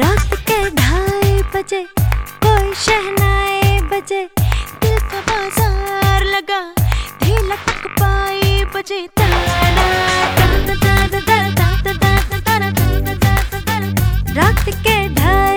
रात के ढाई बजे, कोई शहनाए बजे, दिल का बाज़ार लगा, ढीला तक पाई बजे रात के ढाई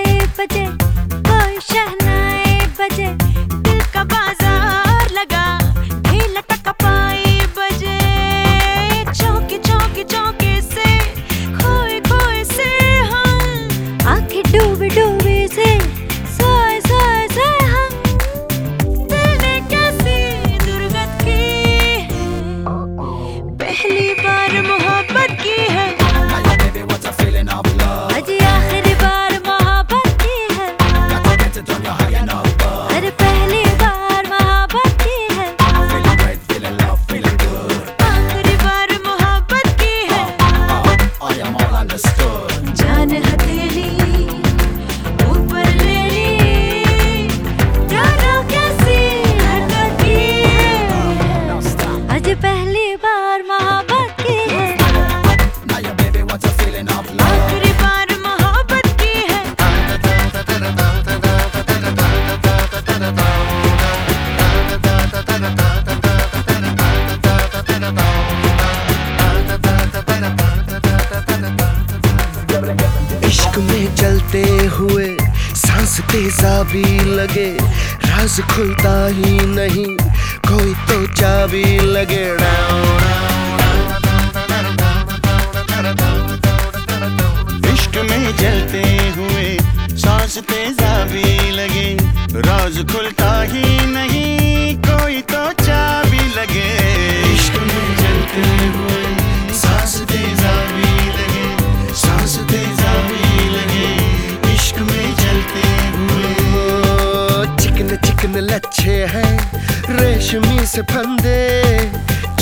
सांस तेजाबी लगे, राज खुलता ही नहीं, कोई तो चाबी लगे। इश्क में जलते हुए सांस तेजा भी लगे, राज खुलता ही नहीं, कोई तो चाबी लगे। इश्क में जलते हुए सांस तेजाबी लगे चिकन लच्छे हैं रेशमी से फंदे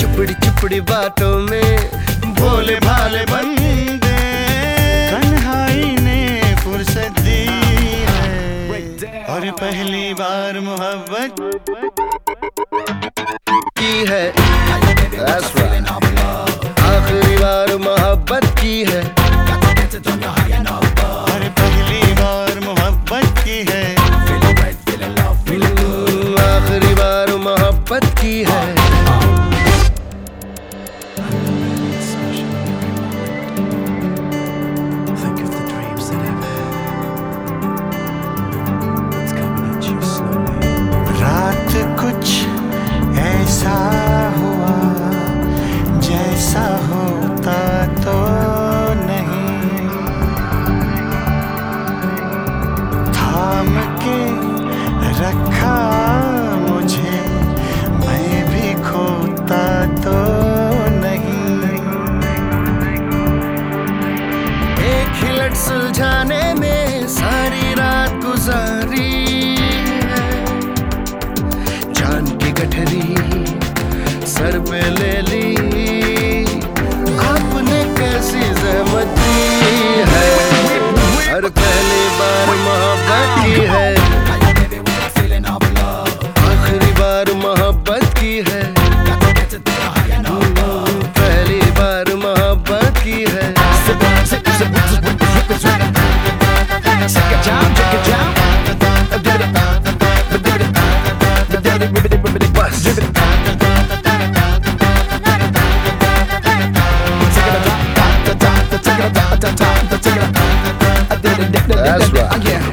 चुपड़ी चुपड़ी बातों में भोले भाले बंदे कन्हाई ने फुर्सत दी है और पहली बार मोहब्बत की है। आखिरी बार मोहब्बत की है। हिलट सुलझाने में सारी रात गुजारी है। जान की गठरी सर पे ले ली। That's right.